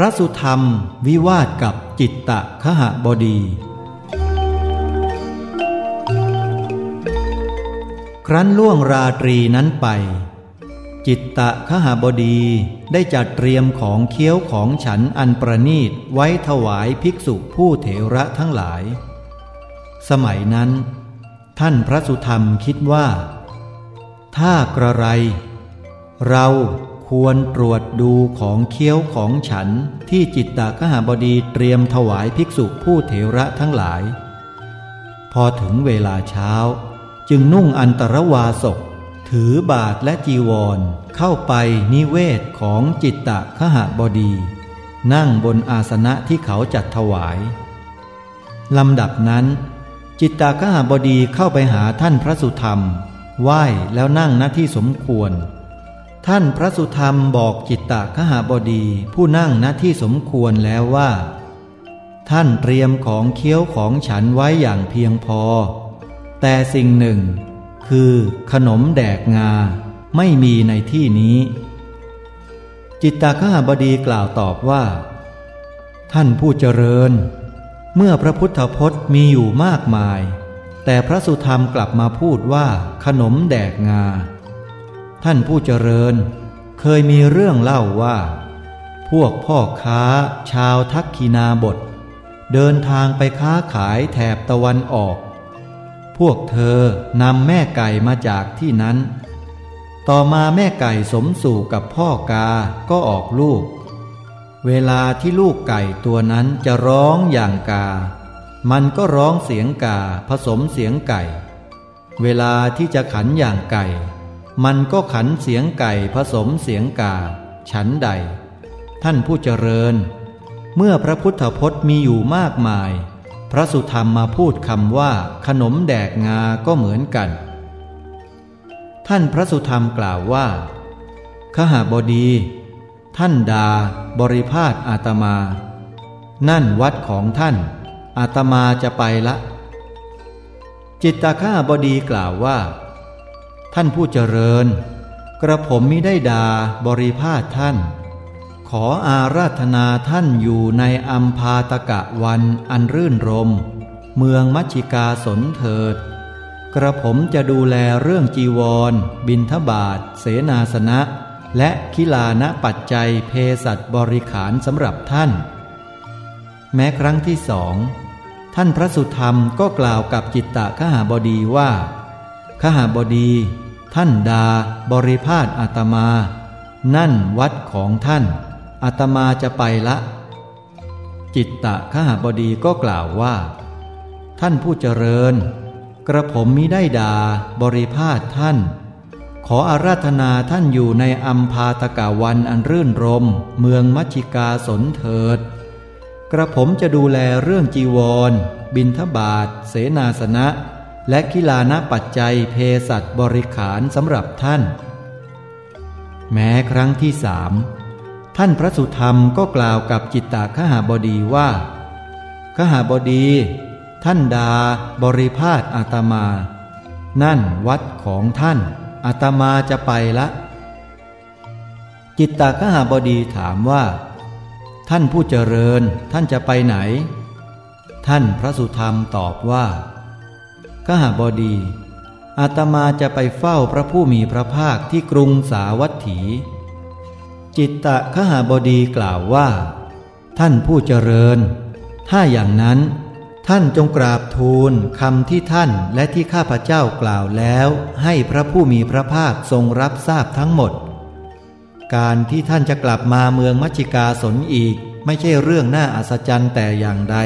ระสุธรรมวิวาทกับจิตตะขหบดี ครั้นล่วงราตรีนั้นไป จิตตะขหบดีได้จัดเตรียมของเคี้ยวของฉันอันประนีตไว้ถวายภิกษุผู้เถระทั้งหลาย สมัยนั้น ท่านพระสุธรรมคิดว่า ถ้ากระไร เรา ควรตรวจดูของเคี้ยวของฉันที่จิตตกหาบดีเตรียมถวายภิกษุผู้เถระทั้งหลาย พอถึงเวลาเช้า จึงนุ่งอันตรวาสก ถือบาทและจีวร เข้าไปนิเวศของจิตตะขหบดี นั่งบนอาสนะที่เขาจัดถวายลำดับนั้น จิตตะขหบดีเข้าไปหาท่านพระสุธรรม ไหว้แล้วนั่งณที่สมควร ท่านพระสุธรรมบอกจิตตะขหาบดีผู้นั่งณที่สมควรแล้วว่า ท่านเตรียมของเคี้ยวของฉันไว้อย่างเพียงพอ แต่สิ่งหนึ่ง คือขนมแดกงาไม่มีในที่นี้ จิตตะขหาบดีกล่าวตอบว่า ท่านผู้เจริญ เมื่อพระพุทธพจน์มีอยู่มากมาย แต่พระสุธรรมกลับมาพูดว่าขนมแดกงา ท่านผู้เจริญ เคยมีเรื่องเล่าว่า พวกพ่อค้าชาวทักคีนาบท เดินทางไปค้าขายแถบตะวันออก พวกเธอนำแม่ไก่มาจากที่นั้น ต่อมาแม่ไก่สมสู่กับพ่อกาก็ออกลูก เวลาที่ลูกไก่ตัวนั้นจะร้องอย่างกา มันก็ร้องเสียงกาผสมเสียงไก่ เวลาที่จะขันอย่างไก่ มันก็ขันเสียงไก่ผสมเสียงกา ฉันใด ท่านผู้เจริญ เมื่อพระพุทธพจน์มีอยู่มากมาย พระสุธรรมมาพูดคำว่าขนมแดกงาก็เหมือนกัน ท่านพระสุธรรมกล่าวว่า ขหาบดี ท่านดา บริพาทอาตมา นั่นวัดของท่าน อาตมาจะไปละ จิตตข้าบดีกล่าวว่า ท่านผู้เจริญ กระผมมิได้ด่าบริพาทท่าน ขออาราธนาท่านอยู่ในอัมพาตกะวันอันรื่นรม เมืองมัชิกาสนเถิด กระผมจะดูแลเรื่องจีวร บินทบาทเสนาสนะ และคิลานะปัจจัยเพสัตบริขารสำหรับท่าน แม้ครั้งที่สองท่านพระสุธรรมก็กล่าวกับจิตตะขหาบดีว่า ขหาบดี ท่านดาบริพาทอาตมา นั่นวัดของท่านอาตมาจะไปละ จิตตะขหาบดีก็กล่าวว่า ท่านผู้เจริญ กระผมมิได้ดาบริพาทท่าน ขออาราธนาท่านอยู่ในอัมพาตกาวันอันรื่นรม เมืองมัชิกาสนเถิด กระผมจะดูแลเรื่องจีวร บินทบาท เสนาสนะ และกิลานะปัจจัยเพสัตบริขารสำหรับท่าน แม้ครั้งที่สามท่านพระสุธรรมก็กล่าวกับจิตตาขหาบดีว่าขหาบดี ท่านดาบริพาทอาตมา นั่นวัดของท่านอาตมาจะไปละ จิตตาขหาบดีถามว่า ท่านผู้เจริญท่านจะไปไหน ท่านพระสุธรรมตอบว่า ขหาบดี อาตมาจะไปเฝ้าพระผู้มีพระภาคที่กรุงสาวัตถี จิตตะขหาบดีกล่าวว่า ท่านผู้เจริญ ถ้าอย่างนั้น ท่านจงกราบทูลคำที่ท่านและที่ข้าพเจ้ากล่าวแล้ว ให้พระผู้มีพระภาคทรงรับทราบทั้งหมด การที่ท่านจะกลับมาเมืองมัชิกาสนอีกไม่ใช่เรื่องน่าอัศจรรย์แต่อย่างใด